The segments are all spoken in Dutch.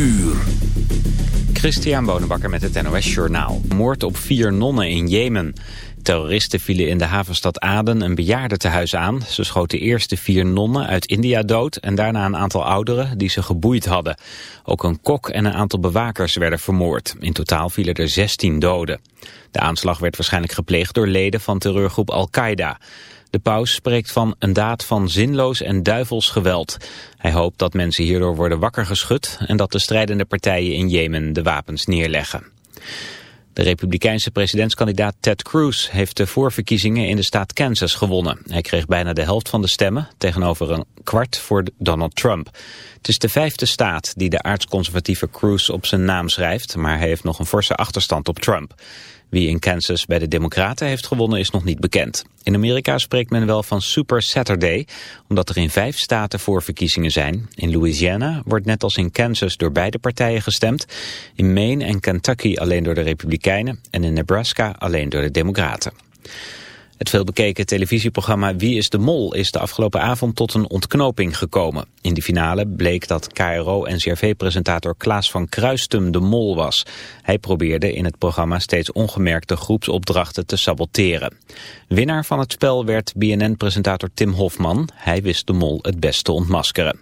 uur. Christian Bonenbakker met het NOS Journaal. Moord op vier nonnen in Jemen. Terroristen vielen in de havenstad Aden een bejaardentehuis aan. Ze schoten eerst de vier nonnen uit India dood... en daarna een aantal ouderen die ze geboeid hadden. Ook een kok en een aantal bewakers werden vermoord. In totaal vielen er 16 doden. De aanslag werd waarschijnlijk gepleegd door leden van terreurgroep Al-Qaeda. De paus spreekt van een daad van zinloos en duivels geweld. Hij hoopt dat mensen hierdoor worden wakker geschud... en dat de strijdende partijen in Jemen de wapens neerleggen. De republikeinse presidentskandidaat Ted Cruz heeft de voorverkiezingen in de staat Kansas gewonnen. Hij kreeg bijna de helft van de stemmen tegenover een kwart voor Donald Trump. Het is de vijfde staat die de aardsconservatieve Cruz op zijn naam schrijft, maar hij heeft nog een forse achterstand op Trump. Wie in Kansas bij de Democraten heeft gewonnen is nog niet bekend. In Amerika spreekt men wel van Super Saturday, omdat er in vijf staten voorverkiezingen zijn. In Louisiana wordt net als in Kansas door beide partijen gestemd. In Maine en Kentucky alleen door de Republikeinen en in Nebraska alleen door de Democraten. Het veelbekeken televisieprogramma Wie is de Mol is de afgelopen avond tot een ontknoping gekomen. In die finale bleek dat KRO-NCRV-presentator Klaas van Kruistum de Mol was. Hij probeerde in het programma steeds ongemerkte groepsopdrachten te saboteren. Winnaar van het spel werd BNN-presentator Tim Hofman. Hij wist de Mol het beste te ontmaskeren.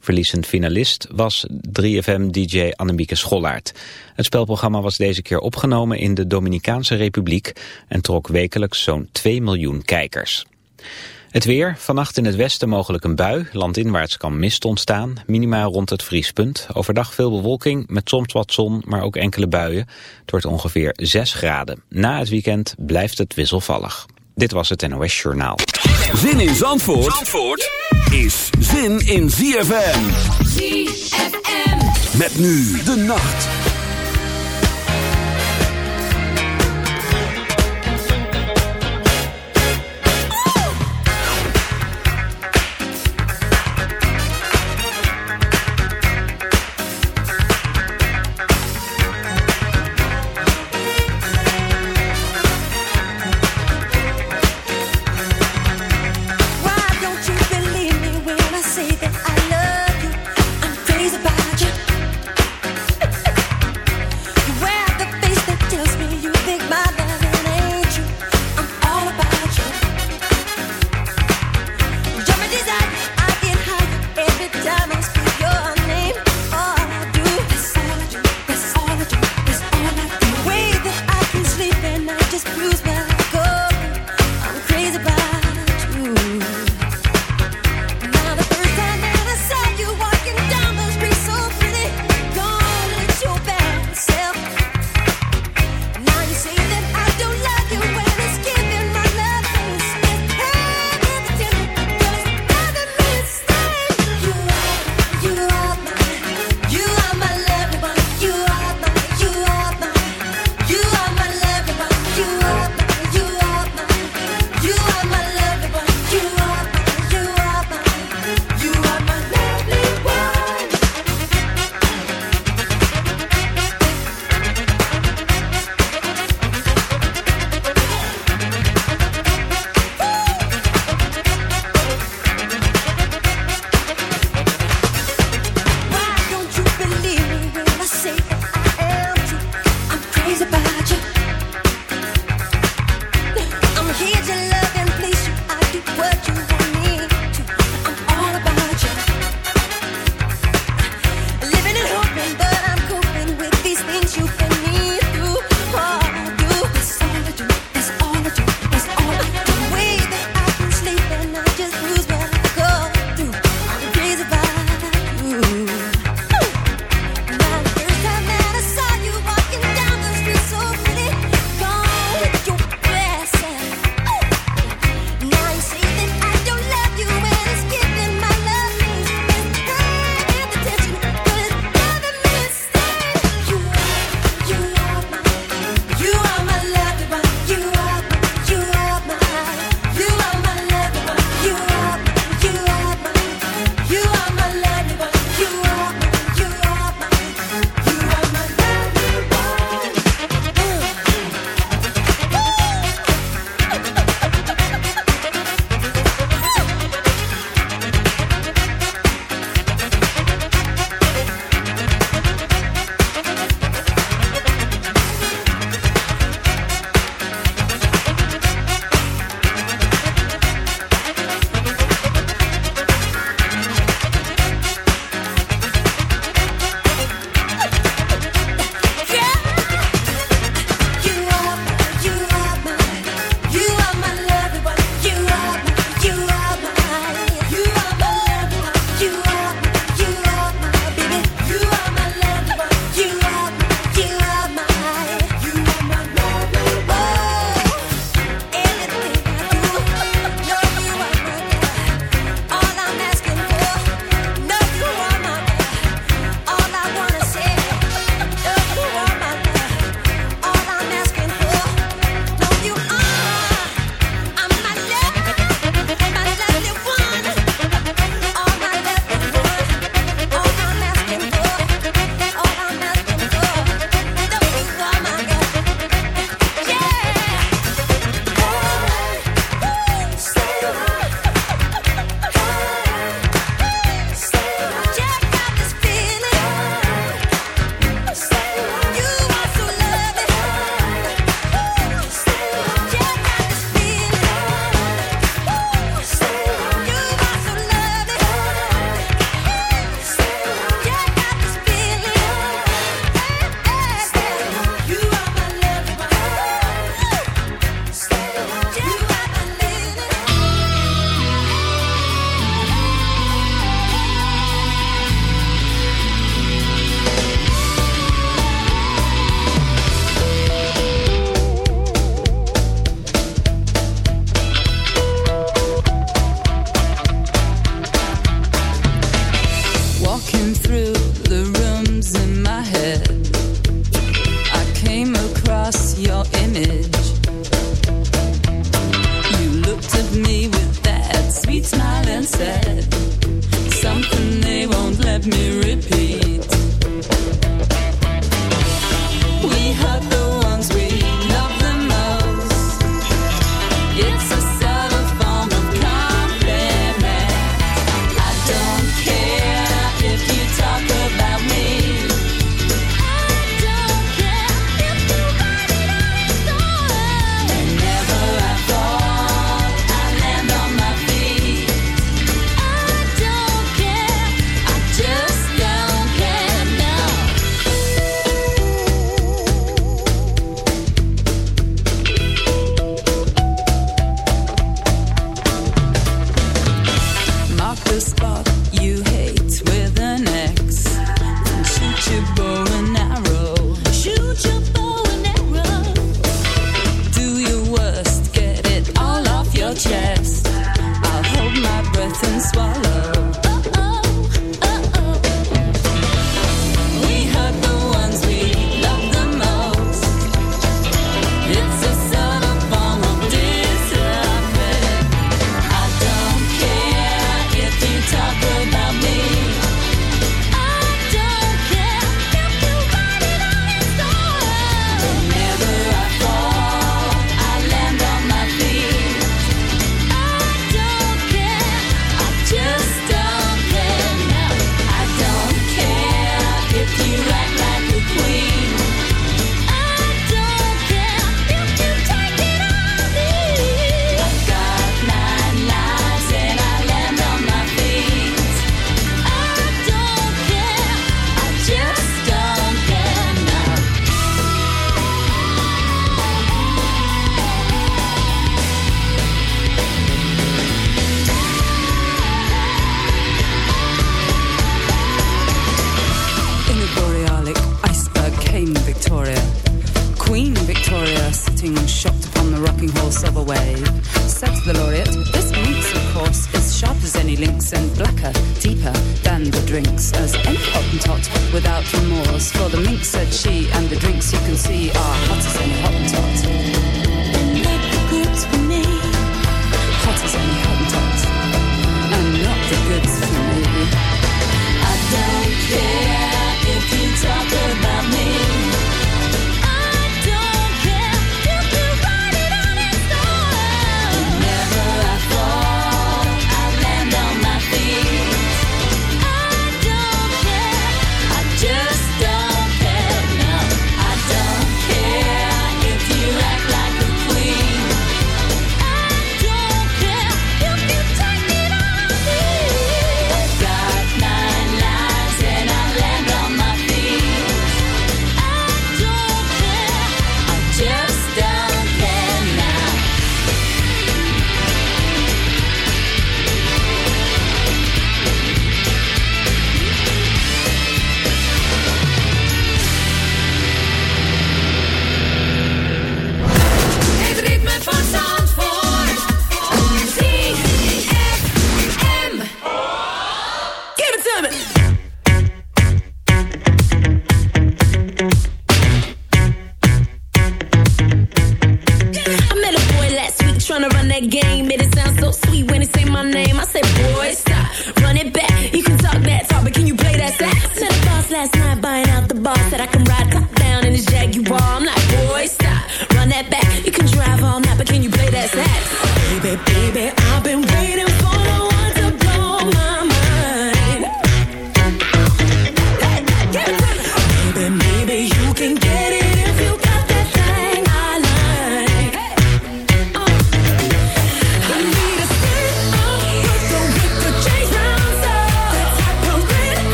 Verliezend finalist was 3FM-dj Annemieke Schollaert. Het spelprogramma was deze keer opgenomen in de Dominicaanse Republiek... en trok wekelijks zo'n 2 miljoen kijkers. Het weer, vannacht in het westen mogelijk een bui. Landinwaarts kan mist ontstaan, minima rond het vriespunt. Overdag veel bewolking, met soms wat zon, maar ook enkele buien. Het wordt ongeveer 6 graden. Na het weekend blijft het wisselvallig. Dit was het NOS Journaal. Zin in Zandvoort, Zandvoort is zin in ZFM. ZFM. Met nu de nacht.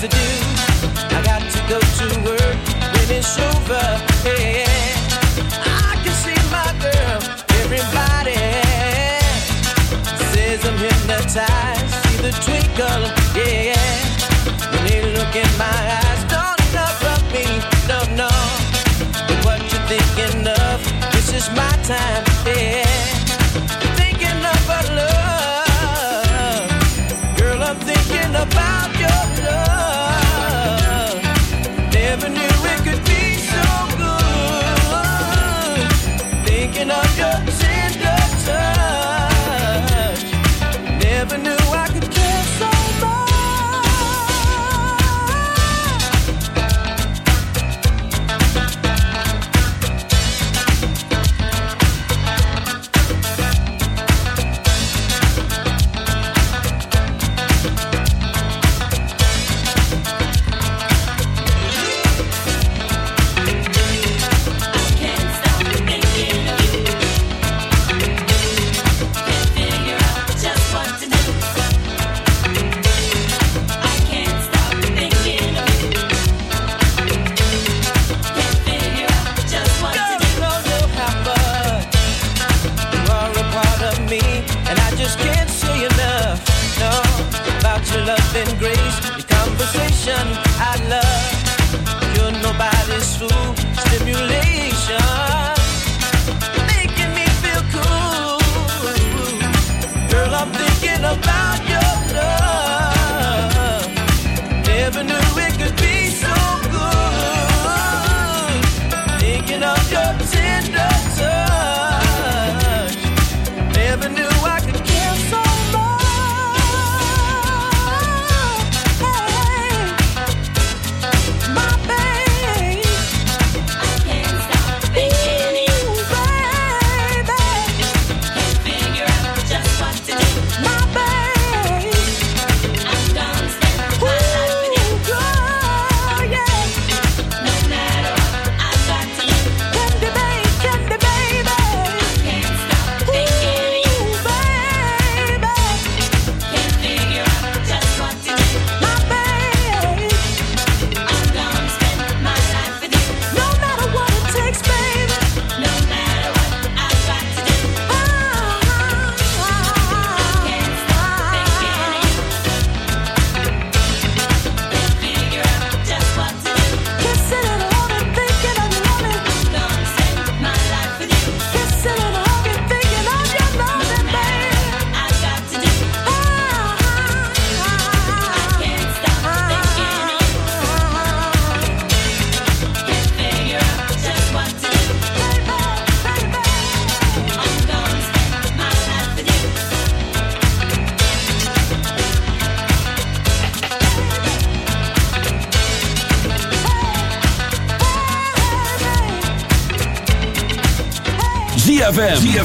to do. I got to go to work when it's over.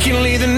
Can leave the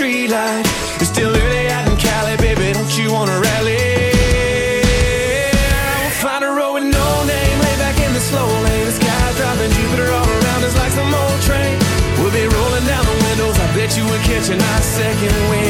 Street. It's still early out in Cali, baby. Don't you wanna rally? We'll find a road with no name, lay back in the slow lane. The sky's dropping Jupiter all around us like some old train. We'll be rolling down the windows. I bet you would catch a nice second wind.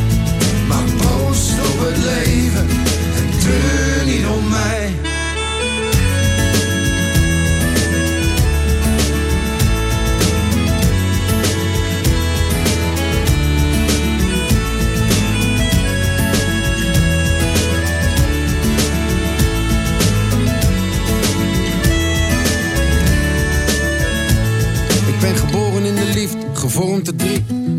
Maar proost op het leven en treur niet om mij. Ik ben geboren in de liefde, gevormd te drie.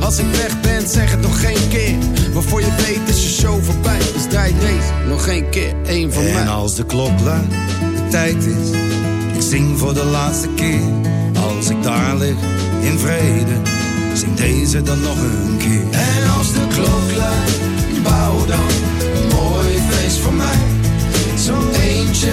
Als ik weg ben, zeg het nog geen keer. Waarvoor je weet is je show voorbij. Dus draai deze nog geen keer, één van mij. En als de klok luidt, de tijd is. Ik zing voor de laatste keer. Als ik daar lig in vrede, zing deze dan nog een keer. En als de klok luidt, bouw dan een mooi feest voor mij. Zo'n eentje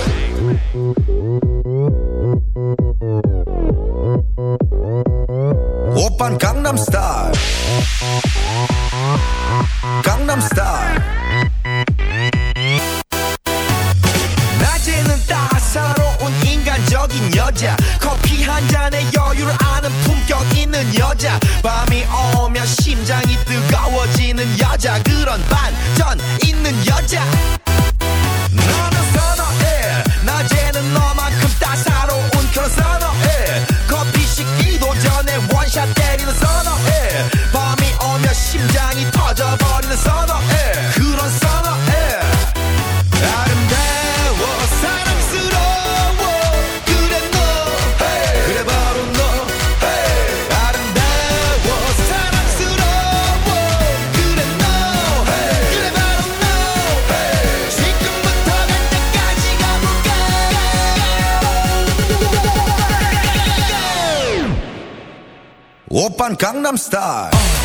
여자 그런 반전 있는 여자. on Gangnam Style.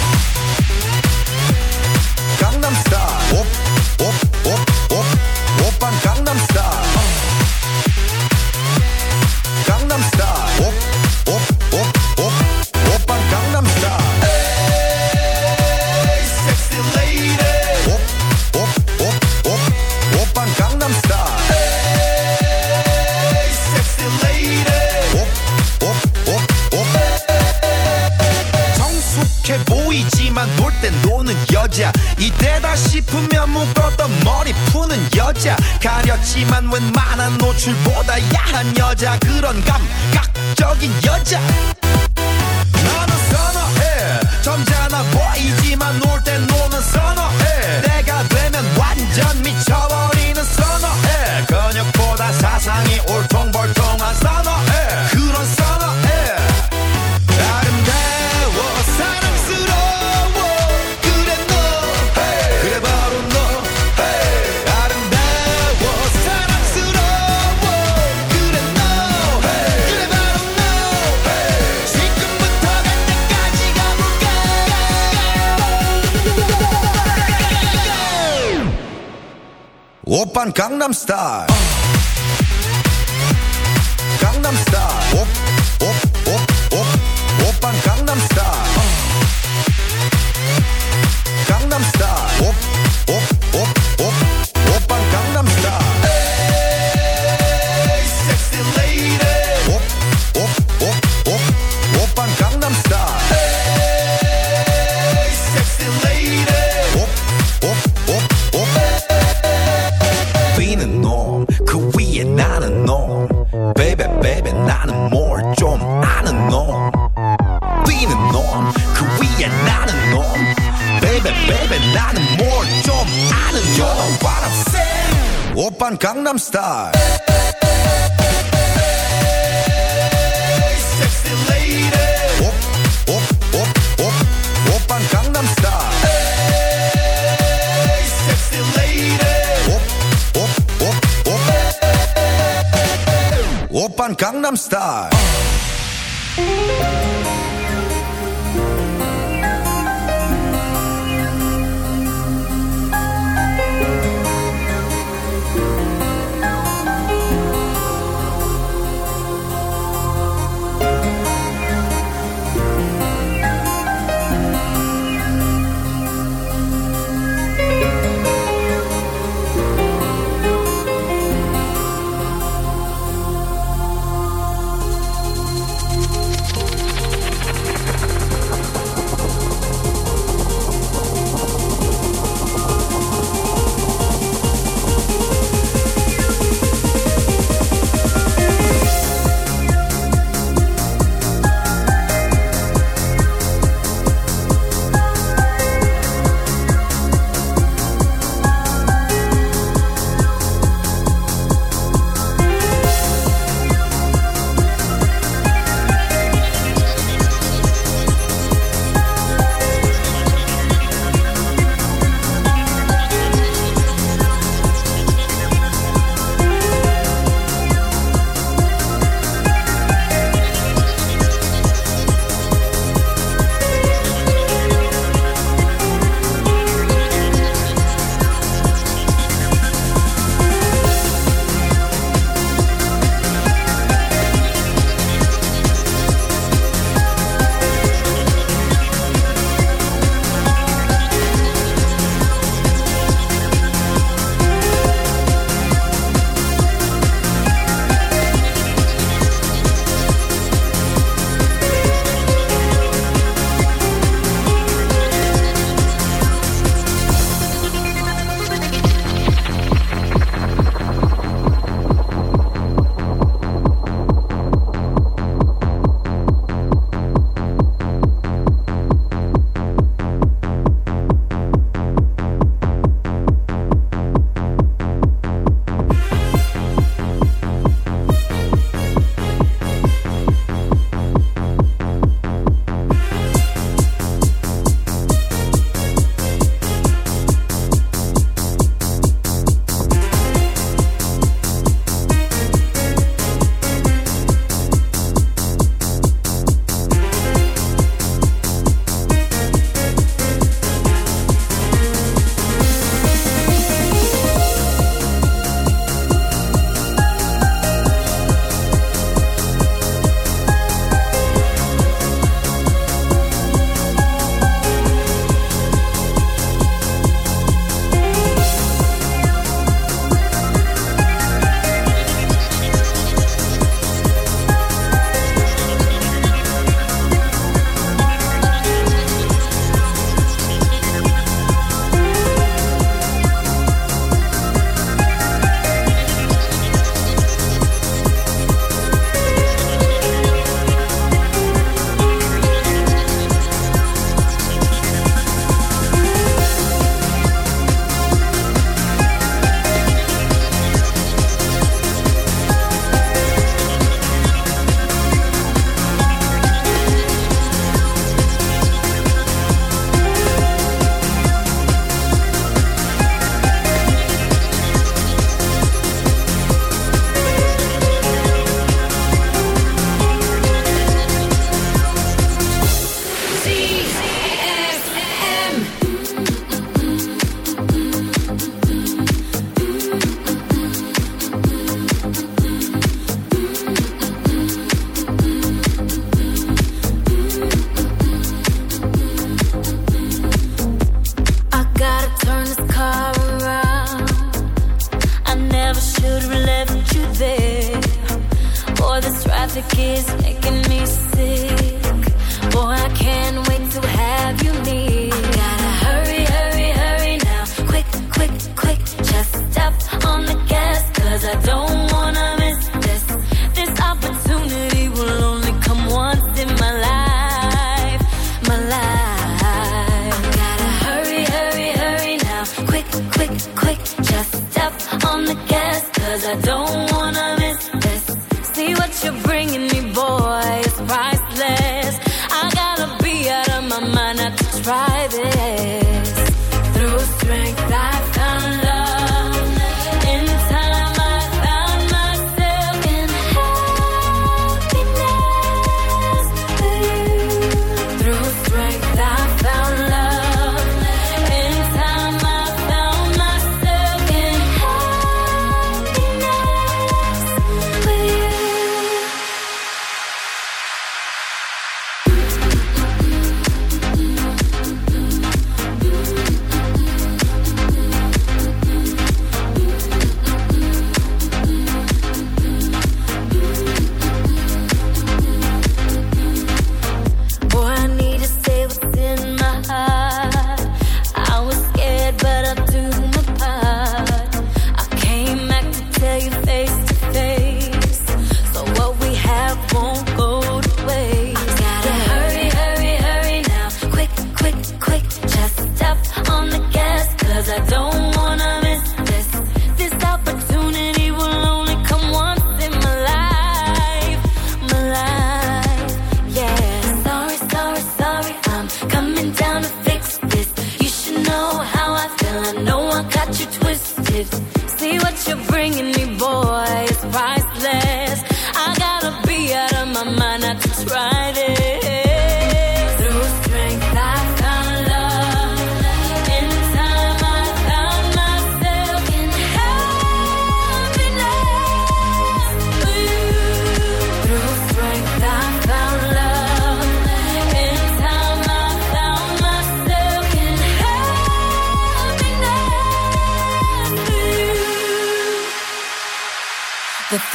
그런 감. Gangnam Style.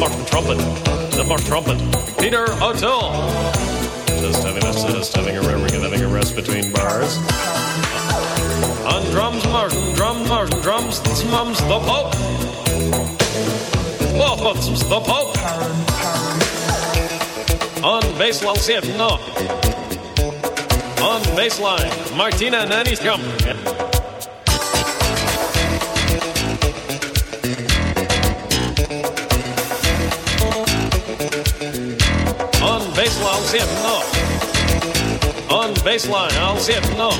Martin trumpet, the Martin trumpet, Peter O'Toole. Just having a just having a having a rest between bars. On drums, Martin, drum, Martin, drums, mums, the Pope. Oh, the Pope. On bass, I'll see it, no. On baseline, Martina Nanny's come. Baseline, I'll see it, no.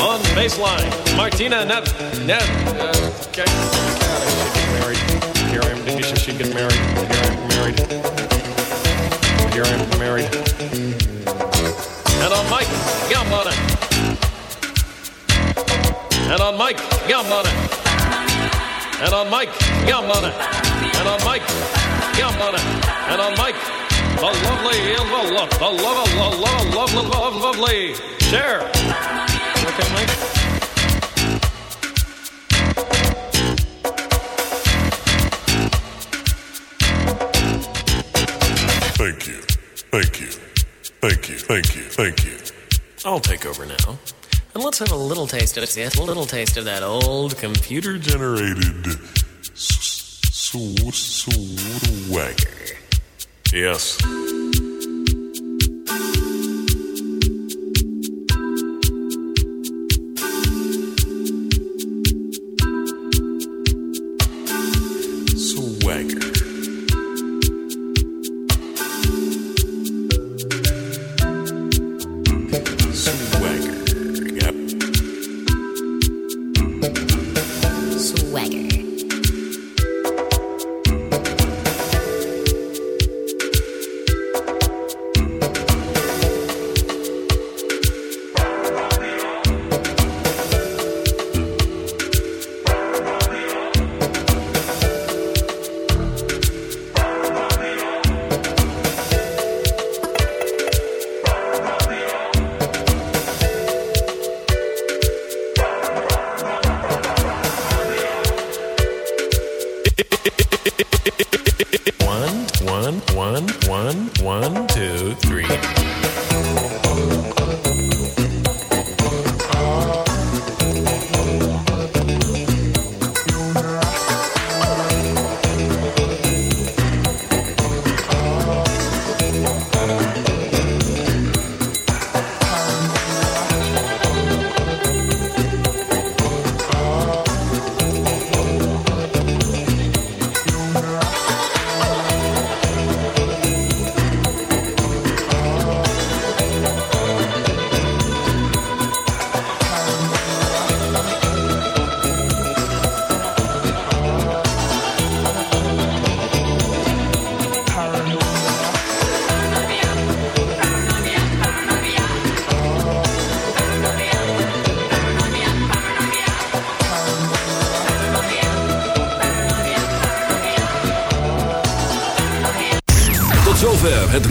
On baseline, Martina. Net. Uh, okay. God, I should get married. Here I am. Did you should get married? Here I am married. Here I am married. And on Mike, yum on it. And on Mike, yum on it. And on Mike, yum on it. And on Mike, yum on it. And on Mike, the lovely, the love, the love, the love, love, love, love, lovely. Share. Okay, Mike. Thank you. Thank you. Thank you. Thank you. Thank you. I'll take over now. And let's have a little taste of it. A little taste of that old computer Generated s- s- swagger. Yes.